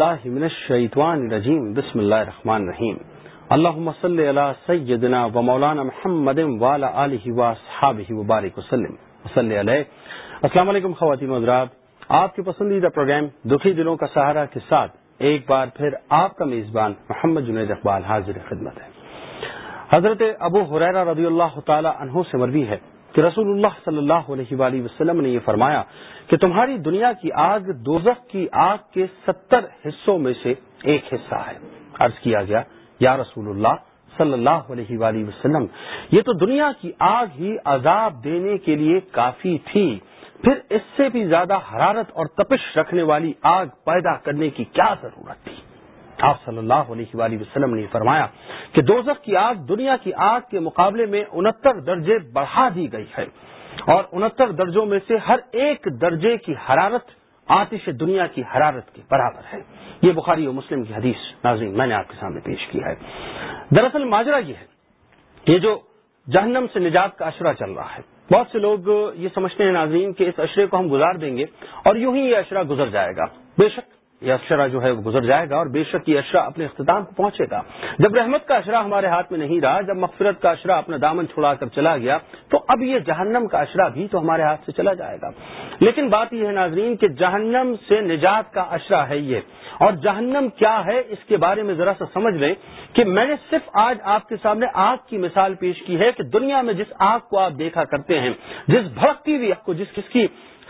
اللہ من الشیطان الرجیم. بسم اللہ الرحمن الرحیم. اللہم صلی علی سیدنا و مولانا محمد والا آلہ و صحابہ و بارک وسلم وصلی علیہ. السلام علیکم خواتین حضرات. آپ کے پسندیدہ پروگرام دکھی دلوں کا سہارا کے ساتھ ایک بار پھر آپ کا میزبان محمد جنید اقبال حاضر خدمت ہے. حضرت ابو حریرہ رضی اللہ تعالی عنہ سے مروی ہے کہ رسول اللہ صلی اللہ علیہ وآلہ وسلم نے یہ فرمایا کہ تمہاری دنیا کی آگ دوزخ کی آگ کے ستر حصوں میں سے ایک حصہ ہے۔ عرض کیا گیا، یا رسول اللہ صلی اللہ علیہ وآلہ وسلم، یہ تو دنیا کی آگ ہی عذاب دینے کے لیے کافی تھی۔ پھر اس سے بھی زیادہ حرارت اور تپش رکھنے والی آگ پیدا کرنے کی کیا ضرورت تھی؟ آپ صلی اللہ علیہ وآلہ وسلم نے فرمایا کہ دوزخ کی آگ دنیا کی آگ کے مقابلے میں انہتر درجے بڑھا دی گئی ہے۔ اور انہتر درجوں میں سے ہر ایک درجے کی حرارت آتش دنیا کی حرارت کے برابر ہے۔ یہ بخاری و مسلم کی حدیث ناظرین میں نے آپ کے سامنے پیش کیا ہے۔ دراصل ماجرا یہ ہے یہ جو جہنم سے نجات کا اشرا چل رہا ہے، بہت سے لوگ یہ سمجھتے ہیں ناظرین کہ اس اشرے کو ہم گزار دیں گے اور یوں ہی یہ اشرا گزر جائے گا۔ بے شک یہ اشرا جو ہے وہ گزر جائے گا اور بے شک یہ اشرا اپنے اختتام کو پہنچے گا۔ جب رحمت کا اشرا ہمارے ہاتھ میں نہیں رہا، جب مغفرت کا اشرا اپنا دامن چھڑا کر چلا گیا، تو اب یہ جہنم کا اشرا بھی تو ہمارے ہاتھ سے چلا جائے گا۔ لیکن بات یہ ہے ناظرین کہ جہنم سے نجات کا اشرا ہے یہ۔ اور جہنم کیا ہے، اس کے بارے میں ذرا سا سمجھ لیں کہ میں نے صرف آج آپ کے سامنے آگ کی مثال پیش کی ہے کہ دنیا میں جس آگ کو آپ دیکھا کرتے ہیں، جس بھڑکتی ہوئی کو، جس کس کی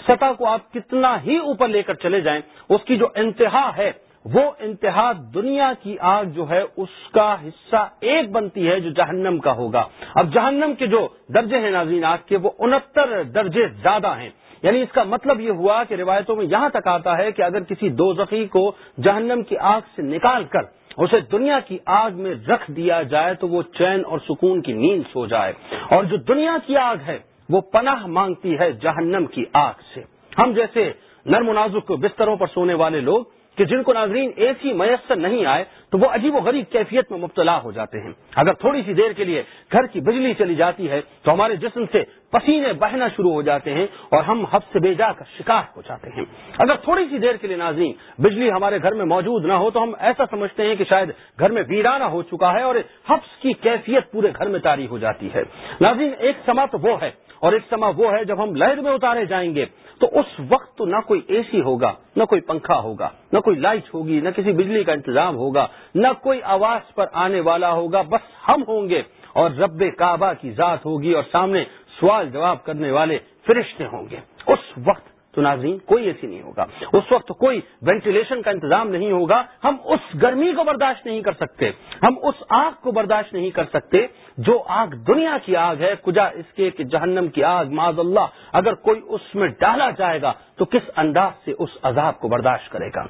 سطح کو آپ کتنا ہی اوپر لے کر چلے جائیں، اس کی جو انتہا ہے، وہ انتہا دنیا کی آگ جو ہے، اس کا حصہ ایک بنتی ہے جو جہنم کا ہوگا۔ اب جہنم کے جو درجے ہیں ناظرین آگ کے وہ انہتر درجے زیادہ ہیں۔ یعنی اس کا مطلب یہ ہوا کہ روایتوں میں یہاں تک آتا ہے کہ اگر کسی دو زخی کو جہنم کی آگ سے نکال کر اسے دنیا کی آگ میں رکھ دیا جائے تو وہ چین اور سکون کی نیند سو جائے۔ اور جو دنیا کی آگ ہے وہ پناہ مانگتی ہے جہنم کی آگ سے۔ ہم جیسے نرم و نازک بستروں پر سونے والے لوگ کہ جن کو ناظرین اے سی میسر نہیں آئے تو وہ عجیب و غریب کیفیت میں مبتلا ہو جاتے ہیں۔ اگر تھوڑی سی دیر کے لیے گھر کی بجلی چلی جاتی ہے تو ہمارے جسم سے پسینے بہنا شروع ہو جاتے ہیں اور ہم حب سے بے جا کر شکار ہو جاتے ہیں۔ اگر تھوڑی سی دیر کے لیے ناظرین بجلی ہمارے گھر میں موجود نہ ہو تو ہم ایسا سمجھتے ہیں کہ شاید گھر میں ویرانہ ہو چکا ہے اور حفظ کی کیفیت پورے گھر میں تاری ہو جاتی ہے۔ ناظرین، ایک سما تو وہ ہے اور ایک سما وہ ہے جب ہم لہر میں اتارے جائیں گے، تو اس وقت تو نہ کوئی اے سی ہوگا، نہ کوئی پنکھا ہوگا، نہ کوئی لائٹ ہوگی، نہ کسی بجلی کا انتظام ہوگا، نہ کوئی آواز پر آنے والا ہوگا، بس ہم ہوں گے اور رب کعبہ کی ذات ہوگی اور سامنے سوال جواب کرنے والے فرشتے ہوں گے۔ اس وقت تو ناظرین، کوئی ایسی نہیں ہوگا۔ اس وقت کوئی وینٹیلیشن کا انتظام نہیں ہوگا۔ ہم اس گرمی کو برداشت نہیں کر سکتے۔ ہم اس آگ کو برداشت نہیں کر سکتے۔ جو آگ دنیا کی آگ ہے، کجا اس کے کہ جہنم کی آگ معذ اللہ اگر کوئی اس میں ڈالا جائے گا، تو کس انداز سے اس عذاب کو برداشت کرے گا؟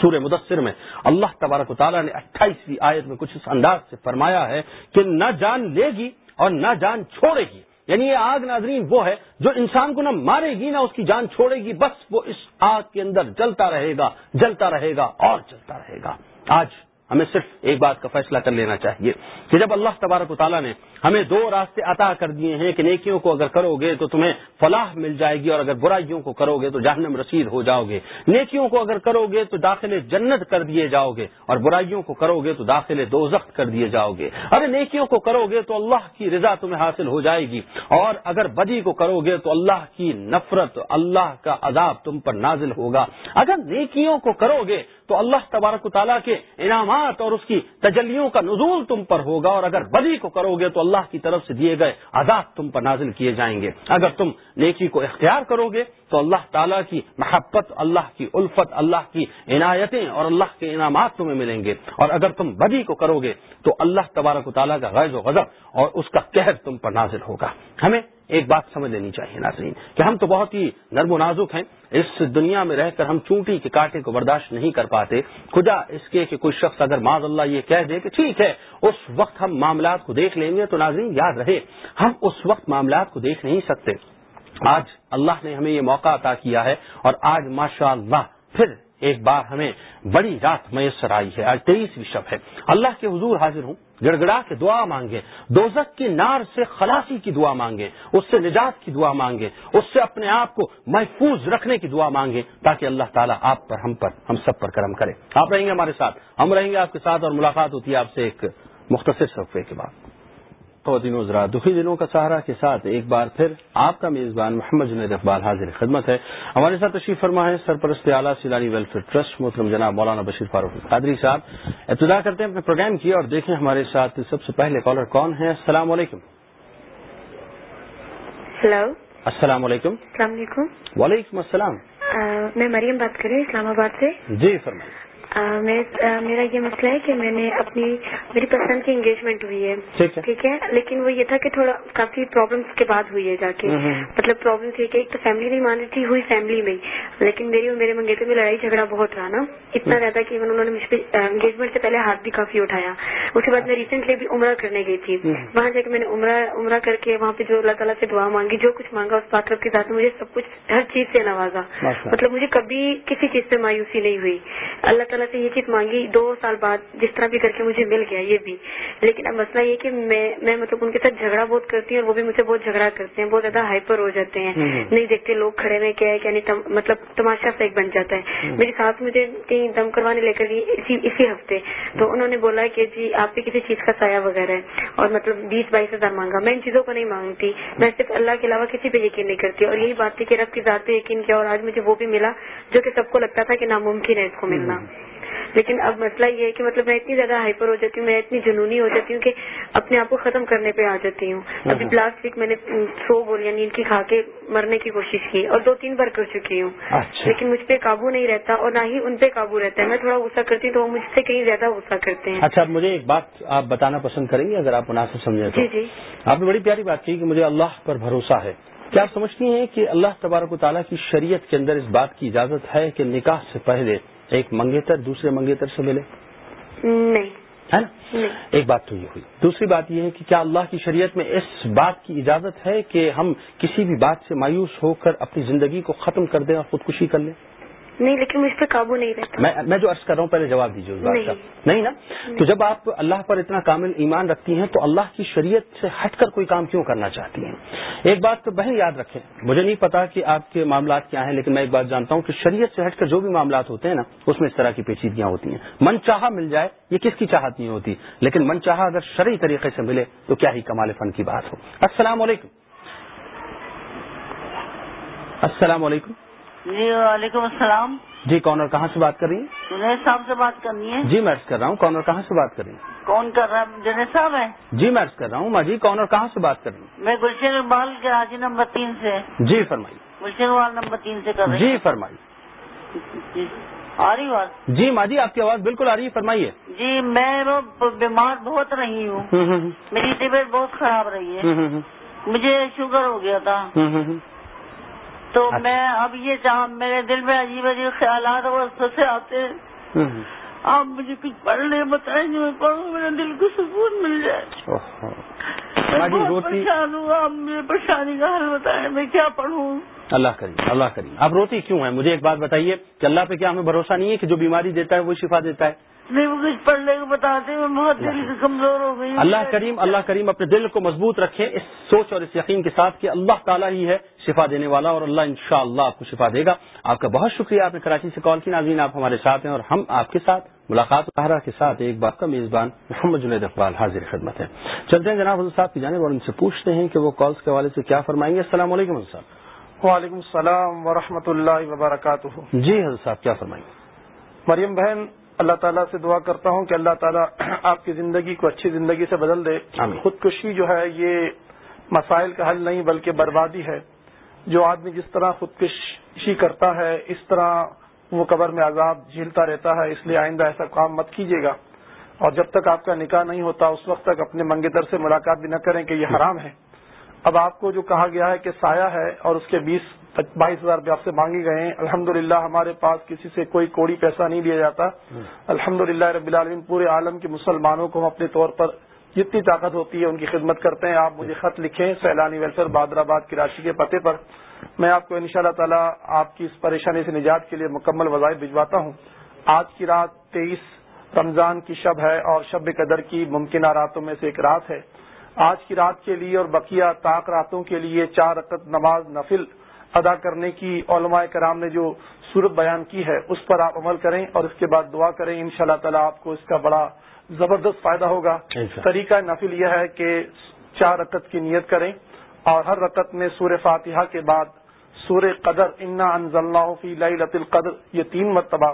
سورہ مدثر میں اللہ تبارک و تعالیٰ نے اٹھائیسویں آیت میں کچھ اس انداز سے فرمایا ہے کہ نہ جان لے گی اور نہ جان چھوڑے گی۔ یعنی یہ آگ ناظرین وہ ہے جو انسان کو نہ مارے گی، نہ اس کی جان چھوڑے گی، بس وہ اس آگ کے اندر جلتا رہے گا، جلتا رہے گا اور چلتا رہے گا۔ آج ہمیں صرف ایک بات کا فیصلہ کر لینا چاہیے کہ جب اللہ تبارک و تعالیٰ نے ہمیں دو راستے عطا کر دیے ہیں کہ نیکیوں کو اگر کرو گے تو تمہیں فلاح مل جائے گی اور اگر برائیوں کو کرو گے تو جہنم رسید ہو جاؤ گے۔ نیکیوں کو اگر کرو گے تو داخل جنت کر دیے جاؤ گے اور برائیوں کو کرو گے تو داخل دو کر دیے جاؤ گے۔ اگر نیکیوں کو کرو گے تو اللہ کی رضا تمہیں حاصل ہو جائے گی اور اگر بدی کو کرو گے تو اللہ کی نفرت، اللہ کا عذاب تم پر نازل ہوگا۔ اگر نیکیوں کو کرو گے تو اللہ تبارک و تعالیٰ کے انعامات اور اس کی تجلیوں کا نزول تم پر ہوگا اور اگر بدی کو کرو گے تو اللہ کی طرف سے دیے گئے عذاب تم پر نازل کیے جائیں گے۔ اگر تم نیکی کو اختیار کرو گے تو اللہ تعالیٰ کی محبت، اللہ کی الفت، اللہ کی عنایتیں اور اللہ کے انعامات تمہیں ملیں گے۔ اور اگر تم بدی کو کرو گے تو اللہ تبارک و تعالیٰ کا غیر و غضب اور اس کا قہر تم پر نازل ہوگا۔ ہمیں ایک بات سمجھ لینی چاہیے ناظرین، کہ ہم تو بہت ہی نرم و نازک ہیں۔ اس دنیا میں رہ کر ہم چونٹی کے کاٹے کو برداشت نہیں کر پاتے۔ خدا اس کے کہ کوئی شخص اگر معذ اللہ یہ کہہ دے کہ ٹھیک ہے، اس وقت ہم معاملات کو دیکھ لیں گے تو ناظرین یاد رہے، ہم اس وقت معاملات کو دیکھ نہیں سکتے۔ آج اللہ نے ہمیں یہ موقع عطا کیا ہے اور آج ماشاء اللہ پھر ایک بار ہمیں بڑی رات میسر آئی ہے، آج تیئیسویں شب ہے۔ اللہ کے حضور حاضر ہوں گڑ گڑا کے دعا مانگے دوزک کی نار سے خلاصی کی دعا مانگے اس سے نجات کی دعا مانگے اس سے اپنے آپ کو محفوظ رکھنے کی دعا مانگے تاکہ اللہ تعالیٰ آپ پر، ہم پر، ہم سب پر کرم کرے۔ آپ رہیں گے ہمارے ساتھ، ہم رہیں گے آپ کے ساتھ اور ملاقات ہوتی ہے آپ سے ایک مختصر صفحے کے بعد۔ خواتین ذرا دکھی دنوں کا سہارا کے ساتھ ایک بار پھر آپ کا میزبان محمد جنید اقبال حاضر خدمت ہے۔ ہمارے ساتھ تشریف فرما ہے سرپرست اعلیٰ سیلانی ویلفیئر ٹرسٹ محترم جناب مولانا بشیر فاروق قادری صاحب۔ ابتدا کرتے ہیں اپنے پروگرام کی اور دیکھیں ہمارے ساتھ سب سے پہلے کالر کون ہے السلام علیکم۔ ہلو السلام علیکم۔ السلام علیکم۔ وعلیکم السلام۔ میں مریم بات کر رہی ہوں اسلام آباد سے۔ جی فرمائیے۔ میرا یہ مسئلہ ہے کہ میں نے اپنی میری پسند کی انگیجمنٹ ہوئی ہے ٹھیک ہے۔ لیکن وہ یہ تھا کہ تھوڑا کافی پرابلمس کے بعد ہوئی ہے جا کے۔ مطلب پرابلم تھی کہ ایک تو فیملی نہیں مان رہی تھی ہوئی فیملی میں۔ لیکن میری اور میرے منگیتر میں لڑائی جھگڑا بہت رہا نا۔ اتنا زیادہ کہ انہوں نے مجھ پہ انگیجمنٹ سے پہلے ہاتھ بھی کافی اٹھایا۔ اس کے بعد میں ریسنٹلی بھی عمرہ کرنے گئی تھی۔ وہاں جا کے میں نے عمرہ عمرہ کر کے وہاں پہ جو اللہ تعالیٰ سے دعا مانگی جو کچھ مانگا اس بات کے ساتھ مجھے سب کچھ ہر چیز سے نوازا۔ مطلب مجھے کبھی کسی چیز سے مایوسی نہیں ہوئی۔ اللہ تعالیٰ سے یہ چیز مانگی دو سال بعد جس طرح بھی کر کے مجھے مل گیا یہ بھی۔ لیکن اب مسئلہ یہ کہ میں مطلب ان کے ساتھ جھگڑا بہت کرتی ہوں اور وہ بھی مجھے بہت جھگڑا کرتے ہیں بہت زیادہ ہائپر ہو جاتے ہیں۔ نہیں دیکھتے لوگ کھڑے ہوئے کیا ہے یعنی مطلب تماشا سا ایک بن جاتا ہے۔ میری ساتھ مجھے کہیں دم کروانے لے کر اسی اسی ہفتے۔ تو انہوں نے بولا کہ جی آپ پہ کسی چیز کا سایہ وغیرہ ہے اور مطلب بیس بائیس ہزار مانگا۔ میں ان چیزوں کو نہیں مانگتی۔ میں صرف اللہ کے علاوہ کسی پہ یقین نہیں کرتی۔ اور یہی بات تھی کہ رب کی ذات پہ یقین کیا اور آج مجھے وہ بھی ملا جو کہ سب کو لگتا تھا کہ ناممکن ہے اس کو ملنا۔ لیکن اب مسئلہ یہ ہے کہ مطلب میں اتنی زیادہ ہائپر ہو جاتی ہوں میں اتنی جنونی ہو جاتی ہوں کہ اپنے آپ کو ختم کرنے پہ آ جاتی ہوں۔ ابھی لاسٹ ویک میں نے سو گولیاں نیند کی کھا کے مرنے کی کوشش کی اور دو تین بار کر چکی ہوں۔ اچھا۔ لیکن مجھ پہ قابو نہیں رہتا اور نہ ہی ان پہ قابو رہتا ہے۔ میں تھوڑا غصہ کرتی ہوں تو وہ مجھ سے کہیں زیادہ غصہ کرتے ہیں۔ اچھا مجھے ایک بات آپ بتانا پسند کریں گے اگر آپ مناسب سمجھیں جی جی۔ آپ نے بڑی پیاری بات کی کہ مجھے اللہ پر بھروسہ ہے۔ کیا آپ سمجھتی ہیں کہ اللہ تبارک و تعالیٰ کی شریعت کے اندر اس بات کی اجازت ہے کہ نکاح سے پہلے ایک منگیتر دوسرے منگیتر سے ملے؟ نہیں۔ ہے نا؟ ایک بات تو یہ ہوئی۔ دوسری بات یہ ہے کہ کیا اللہ کی شریعت میں اس بات کی اجازت ہے کہ ہم کسی بھی بات سے مایوس ہو کر اپنی زندگی کو ختم کر دیں اور خودکشی کر لیں؟ نہیں لیکن مجھ پہ قابو نہیں رہتا۔ میں جو عرض کر رہا ہوں پہلے جواب دیجیے اس بات کا۔ نہیں نا؟ تو جب آپ اللہ پر اتنا کامل ایمان رکھتی ہیں تو اللہ کی شریعت سے ہٹ کر کوئی کام کیوں کرنا چاہتی ہیں؟ ایک بات تو بہن یاد رکھیں۔ مجھے نہیں پتا کہ آپ کے معاملات کیا ہیں لیکن میں ایک بات جانتا ہوں کہ شریعت سے ہٹ کر جو بھی معاملات ہوتے ہیں نا اس میں اس طرح کی پیچیدگیاں ہوتی ہیں۔ من چاہا مل جائے یہ کس کی چاہت نہیں ہوتی؟ لیکن من چاہا اگر شرعی طریقے سے ملے تو کیا ہی کمال فن کی بات ہو۔ السلام علیکم۔ السلام علیکم۔ جی وعلیکم السلام۔ جی کون اور کہاں سے بات کر رہی ہیں؟ جنید صاحب سے بات کرنی ہے۔ جی میں کر رہا ہوں کون اور کہاں سے بات کر رہی ہیں؟ کون کر رہا ہے؟ جنید صاحب ہے جی میں کر رہا ہوں ماں جی کون اور کہاں سے بات کر رہی ہوں میں گلشن اقبال کے حاجی نمبر تین سے۔ جی فرمائی گلشن اقبال نمبر تین سے کر رہی جی فرمائی جی آ رہی بات؟ جی ماں جی آپ کی آواز بالکل آ رہی ہے فرمائیے۔ جی میں بیمار بہت رہی ہوں۔ میری طبیعت بہت خراب رہی ہے۔ مجھے شوگر ہو گیا تھا۔ تو اچھا۔ میں اب یہ چاہ میرے دل میں عجیب عجیب خیالات اور سے آتے ہیں۔ آپ مجھے کچھ پڑھنے بتائیں جو میں پڑھوں میرے دل کو سکون مل جائے۔ پریشان ہوں آپ مجھے پریشانی کا حل بتائیں میں کیا پڑھوں؟ اللہ کریم اللہ کریم۔ آپ روتی کیوں ہیں؟ مجھے ایک بات بتائیے کہ اللہ پہ کیا ہمیں بھروسہ نہیں ہے کہ جو بیماری دیتا ہے وہ شفا دیتا ہے؟ نہیں وہ کچھ پڑھنے کو بتاتے میں بہت دل سے کمزور ہو گئی اللہ کریم اللہ کریم اپنے دل کو مضبوط رکھے اس سوچ اور اس یقین کے ساتھ کہ اللہ تعالیٰ ہی ہے۔ شفا دینے والا اور اللہ انشاءاللہ اللہ آپ کو شفا دے گا۔ آپ کا بہت شکریہ آپ نے کراچی سے کال کی۔ ناظرین آپ ہمارے ساتھ ہیں اور ہم آپ کے ساتھ ملاقات کے ساتھ ایک بار کا میزبان محمد جنید اقبال حاضر خدمت ہے چلتے ہیں جناب حضرت صاحب کی جانب اور ان سے پوچھتے ہیں کہ وہ کالس کے حوالے سے کیا فرمائیں گے۔ السلام علیکم حضرت صاحب۔ وعلیکم السلام ورحمۃ اللہ وبرکاتہ۔ جی حضرت صاحب کیا فرمائیں گے؟ مریم بہن اللہ تعالیٰ سے دعا کرتا ہوں کہ اللہ تعالیٰ آپ کی زندگی کو اچھی زندگی سے بدل دے۔ خودکشی جو ہے یہ مسائل کا حل نہیں بلکہ بربادی ہے۔ جو آدمی جس طرح خودکشی کرتا ہے اس طرح وہ قبر میں عذاب جھیلتا رہتا ہے اس لیے آئندہ ایسا کام مت کیجیے گا۔ اور جب تک آپ کا نکاح نہیں ہوتا اس وقت تک اپنے منگیتر سے ملاقات بھی نہ کریں کہ یہ حرام ہے۔ اب آپ کو جو کہا گیا ہے کہ سایہ ہے اور اس کے بیس بائیس ہزار روپے آپ سے مانگے گئے ہیں الحمد ہمارے پاس کسی سے کوئی کوڑی پیسہ نہیں لیا جاتا۔ الحمد رب العالمین پورے عالم کے مسلمانوں کو ہم اپنے طور پر جتنی طاقت ہوتی ہے ان کی خدمت کرتے ہیں، آپ مجھے خط لکھیں، سیلانی ویلفیئر بادر آباد کراچی کے پتے پر۔ میں آپ کو ان شاء اللہ تعالیٰ آپ کی اس پریشانی سے نجات کے لیے مکمل وظائف بھجواتا ہوں۔ آج کی رات تیئیس رمضان کی شب ہے اور شب قدر کی ممکنہ راتوں میں سے ایک رات ہے۔ آج کی رات کے لیے اور بقیہ طاق راتوں کے لیے چار رقط نماز نفل ادا کرنے کی علماء کرام نے جو صورت بیان کی ہے اس پر آپ عمل کریں اور اس کے بعد دعا کریں ان شاء اللہ تعالیٰ آپ کو اس کا بڑا زبردست فائدہ ہوگا۔ طریقہ نفل یہ ہے کہ چار رقط کی نیت کریں اور ہر رقط میں سور فاتحہ کے بعد سور قدر انا انزل فی لط القدر یہ تین مرتبہ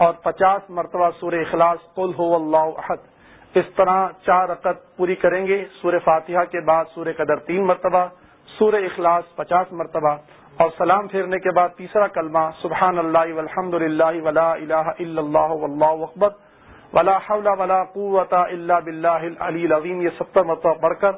اور پچاس مرتبہ سور اخلاص قل ہو اللہ احد اس طرح چار رقط پوری کریں گے۔ سور فاتحہ کے بعد سور قدر تین مرتبہ سور اخلاص پچاس مرتبہ۔ اور سلام پھیرنے کے بعد تیسرا کلمہ سبحان اللہ والحمد للہ ولا الہ الا اللہ واللہ اکبر. ولا حول ولا قوت الا باللہ العلی العظیم. یہ ستر مرتبہ پڑھ کر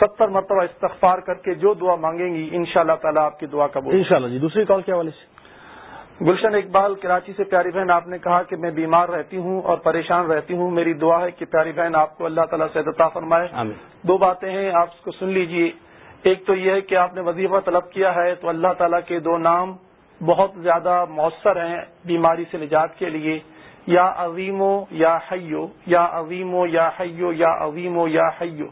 ستر مرتبہ استغفار کر کے جو دعا مانگیں گی ان شاء اللہ تعالیٰ آپ کی دعا قبول ان شاء اللہ جی. دوسری کال کے حوالے سے گلشن اقبال کراچی سے پیاری بہن آپ نے کہا کہ میں بیمار رہتی ہوں اور پریشان رہتی ہوں. میری دعا ہے کہ پیاری بہن آپ کو اللہ تعالیٰ سے عطا فرمائے. آمین. دو باتیں ہیں آپ کو سن لیجیے. ایک تو یہ ہے کہ آپ نے وظیفہ طلب کیا ہے تو اللہ تعالیٰ کے دو نام بہت زیادہ مؤثر ہیں بیماری سے نجات کے لیے۔ یا عظیمو یا حیو، یا عظیمو یا حیو، یا عظیمو یا حیو۔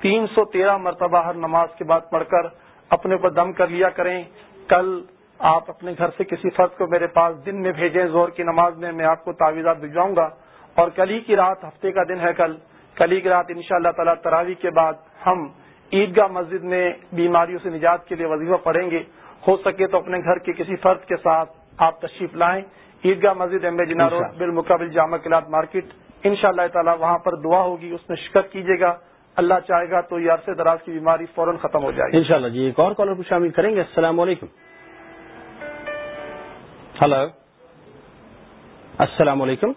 تین سو تیرہ مرتبہ ہر نماز کے بعد پڑھ کر اپنے پر دم کر لیا کریں۔ کل آپ اپنے گھر سے کسی فرد کو میرے پاس دن میں بھیجیں زور کی نماز میں میں آپ کو تعویذات بھجواؤں گا۔ اور کل ہی کی رات، ہفتے کا دن ہے کل۔ کل ہی کی رات ان شاء اللہ تعالیٰ تراوی کے بعد ہم عیدگاہ مسجد میں بیماریوں سے نجات کے لیے وظیفہ پڑھیں گے ہو سکے تو اپنے گھر کے کسی فرد کے ساتھ آپ تشریف لائیں۔ عیدگاہ مسجد ایم جنا روڈ بالمقابل جامع کلاد مارکیٹ۔ ان شاء اللہ تعالیٰ وہاں پر دعا ہوگی اس میں شکت کیجیے گا۔ اللہ چاہے گا تو یہ عرصے دراز کی بیماری فوراً ختم ہو جائے گی۔ ان شاء اللہ جی ایک اور کالر کو شامل کریں گے۔ السلام علیکم۔ ہلو السلام علیکم۔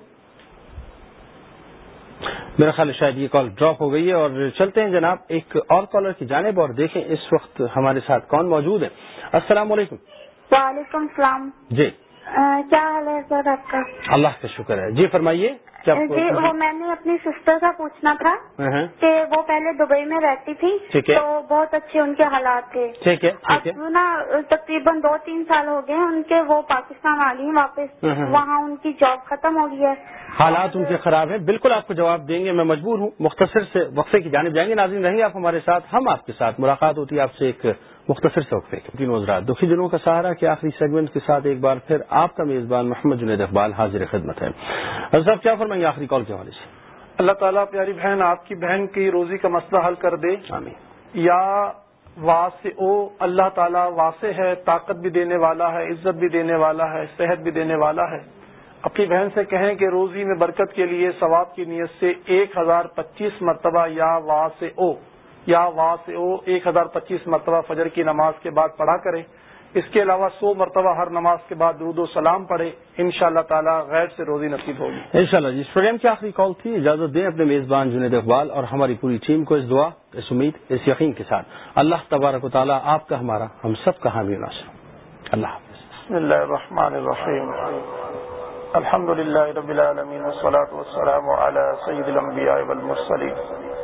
میرا خیال شاید یہ کال ڈراپ ہو گئی ہے اور چلتے ہیں جناب ایک اور کالر کی جانب اور دیکھیں اس وقت ہمارے ساتھ کون موجود ہے۔ السلام علیکم۔ وعلیکم السلام۔ جی۔ کیا حال ہے سر آپ کا؟ اللہ کا شکر ہے۔ جی فرمائیے جی وہ میں نے اپنی سسٹر کا پوچھنا تھا کہ وہ پہلے دبئی میں رہتی تھی تو بہت اچھے ان کے حالات تھے۔ ٹھیک ہے اب نا تقریباً دو تین سال ہو گئے ان کے وہ پاکستان آ گئی واپس۔ وہاں ان کی جاب ختم ہو گئی ہے۔ حالات ان کے خراب ہیں۔ بالکل آپ کو جواب دیں گے میں مجبور ہوں۔ مختصر سے وقفے کی جانب جائیں گے۔ ناظرین رہیں آپ ہمارے ساتھ۔ ہم آپ کے ساتھ۔ ملاقات ہوتی ہے آپ سے ایک مختصر سے وقفے کی نوزرات دکھی دنوں کا سہارا کے آخری سیگمنٹ کے ساتھ ایک بار پھر آپ کا میزبان محمد جنید اقبال حاضر خدمت ہے صاحب کیا فرمائیں گے آخری کال کے حوالے سے؟ اللہ تعالیٰ پیاری بہن آپ کی بہن کی روزی کا مسئلہ حل کر دے۔ آمین۔ یا واسع او اللہ تعالیٰ واسع ہے طاقت بھی دینے والا ہے عزت بھی دینے والا ہے صحت بھی دینے والا ہے۔ اپنی بہن سے کہیں کہ روزی میں برکت کے لیے ثواب کی نیت سے ایک ہزار پچیس مرتبہ یا واسع او یا واسع او ایک ہزار پچیس مرتبہ فجر کی نماز کے بعد پڑھا کرے۔ اس کے علاوہ سو مرتبہ ہر نماز کے بعد درود و سلام پڑھے۔ ان شاء اللہ تعالیٰ غیر سے روزی نصیب ہوگی۔ ان شاء اللہ جی اس پروگرام کی آخری کال تھی۔ اجازت دیں اپنے میزبان جنید اقبال اور ہماری پوری ٹیم کو اس دعا اس امید اس یقین کے ساتھ۔ اللہ تبارک و تعالیٰ آپ کا ہمارا ہم سب کا حامی ناصر۔ اللہ حافظ۔ بسم اللہ الرحمن الرحیم۔ الحمد للہ رب العالمین والصلاة والسلام على سید الانبیاء والمرسلین۔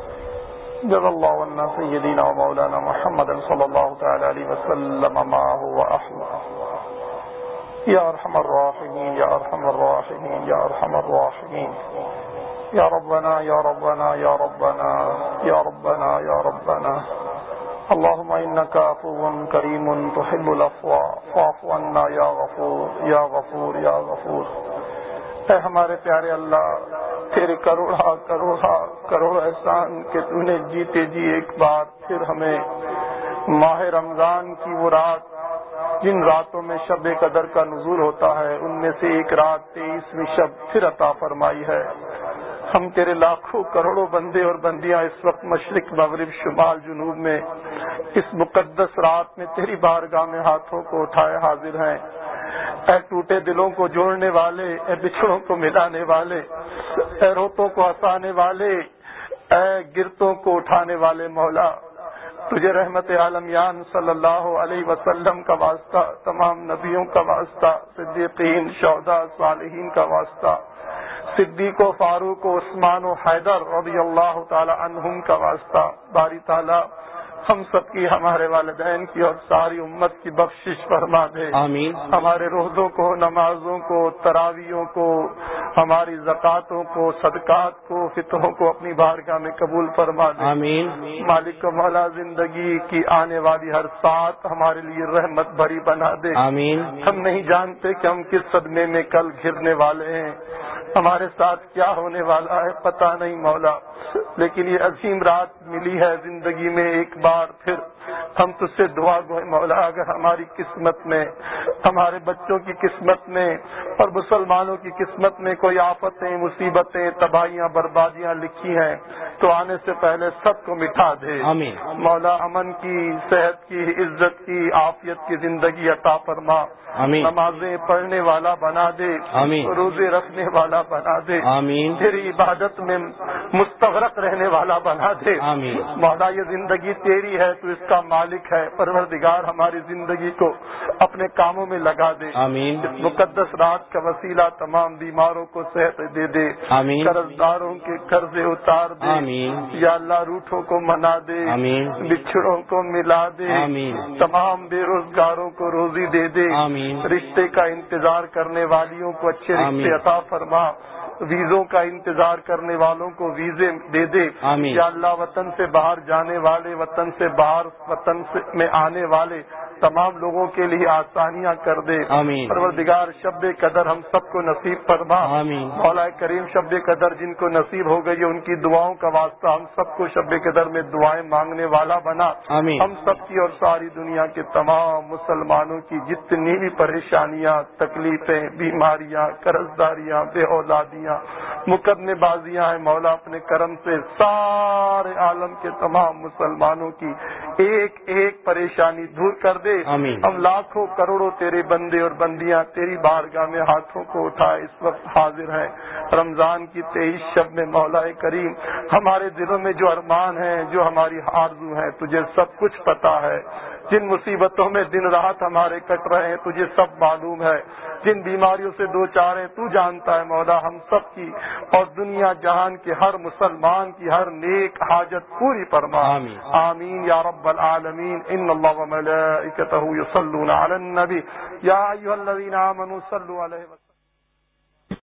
جب اللہ عنا سیدینا و مولانا محمد صلی اللہ تعالی علیہ وسلم ما هو احمد. یا ارحم الراحمین، یا ارحم الراحمین، یا ارحم الراحمین. یا ربنا یا ربنا یا ربنا یا ربنا یا ربنا. اللهم انك عفو كريم تحب العفو، فاعف عنا يا غفور يا غفور يا غفور. اے ہمارے پیارے اللہ تیرے کروڑا کروڑا کروڑ احسان کہ تو نے جیتے جی ایک بار، پھر ہمیں ماہ رمضان کی وہ رات جن راتوں میں شب قدر کا نزول ہوتا ہے، ان میں سے ایک رات تیئیسویں شب پھر عطا فرمائی ہے۔ ہم تیرے لاکھوں کروڑوں بندے اور بندیاں اس وقت مشرق، مغرب، شمال، جنوب میں اس مقدس رات میں تیری بارگاہ میں ہاتھوں کو اٹھائے حاضر ہیں۔ اے ٹوٹے دلوں کو جوڑنے والے، اے بچھڑوں کو ملانے والے، اے روتوں کو ہسانے والے، اے گرتوں کو اٹھانے والے مولا، تجھے رحمت عالمیان صلی اللہ علیہ وسلم کا واسطہ، تمام نبیوں کا واسطہ، صدیقین شہدا صالحین کا واسطہ، صدیق و فاروق و عثمان و حیدر رضی اللہ تعالی عنہم کا واسطہ، باری تعالی ہم سب کی ہمارے والدین کی اور ساری امت کی بخشش فرما دے۔ آمین۔ ہمارے روزوں کو نمازوں کو تراویوں کو ہماری زکاتوں کو صدقات کو فطروں کو اپنی بارگاہ میں قبول فرما دے۔ آمین۔ مالک مولا زندگی کی آنے والی ہر ساتھ ہمارے لیے رحمت بھری بنا دے۔ آمین۔ ہم نہیں جانتے کہ ہم کس صدمے میں کل گرنے والے ہیں۔ ہمارے ساتھ کیا ہونے والا ہے پتہ نہیں مولا لیکن یہ عظیم رات ملی ہے زندگی میں ایک بار پھر۔ ہم تج سے دعا گوئے مولا اگر ہماری قسمت میں ہمارے بچوں کی قسمت میں اور مسلمانوں کی قسمت میں کوئی آفتیں مصیبتیں تباہیاں بربادیاں لکھی ہیں تو آنے سے پہلے سب کو مٹا دے۔ آمین۔ مولا امن کی صحت کی عزت کی عافیت کی زندگی عطا فرما۔ آمین۔ نمازیں پڑھنے والا بنا دے۔ آمین۔ روزے رکھنے والا بنا دے۔ آمین۔ تیری عبادت میں مستغرق رہنے والا بنا دے۔ آمین۔ مولا یہ زندگی تیری ہے تو اس کا مالک ہے۔ پروردگار ہماری زندگی کو اپنے کاموں میں لگا دے۔ آمین۔ اس مقدس رات کا وسیلہ تمام بیماروں کو صحت دے دے۔ آمین۔ قرض داروں کے قرضے اتار دے۔ آمین۔ یا اللہ روٹوں کو منا دے۔ آمین۔ بچھڑوں کو ملا دے۔ آمین۔ تمام بے روزگاروں کو روزی دے دے۔ آمین۔ رشتے کا انتظار کرنے والیوں کو اچھے رشتے عطا فرما۔ ویزوں کا انتظار کرنے والوں کو ویزے دے دے۔ آمین۔ یا اللہ وطن سے باہر جانے والے وطن سے باہر وطن سے میں آنے والے تمام لوگوں کے لیے آسانیاں کر دے۔ آمین۔ پروردگار شب قدر ہم سب کو نصیب فرما۔ آمین۔ مولا کریم شب قدر جن کو نصیب ہو گئی ان کی دعاؤں کا واسطہ ہم سب کو شب قدر میں دعائیں مانگنے والا بنا۔ آمین۔ ہم سب کی اور ساری دنیا کے تمام مسلمانوں کی جتنی بھی پریشانیاں تکلیفیں بیماریاں قرض داریاں بے اولادیاں مقدمے بازیاں ہیں مولا اپنے کرم سے سارے عالم کے تمام مسلمانوں کی ایک ایک پریشانی دور کر دے۔ آمین۔ ہم لاکھوں کروڑوں تیرے بندے اور بندیاں تیری بارگاہ میں ہاتھوں کو اٹھائے اس وقت حاضر ہیں۔ رمضان کی تیئیس شب میں مولا کریم ہمارے دلوں میں جو ارمان ہیں جو ہماری آرزو ہیں تجھے سب کچھ پتا ہے۔ جن مصیبتوں میں دن رات ہمارے کٹ رہے ہیں تجھے سب معلوم ہے۔ جن بیماریوں سے دو چار ہیں تو جانتا ہے مولا ہم سب کی۔ اور دنیا جہان کے ہر مسلمان کی ہر نیک حاجت پوری فرما۔ آمین۔ آمین یا رب العالمین۔ ان اللہ و ملائکتہ یصلون علی النبی۔ یا ایھا الذین آمنوا صلوا علیہ وسلم۔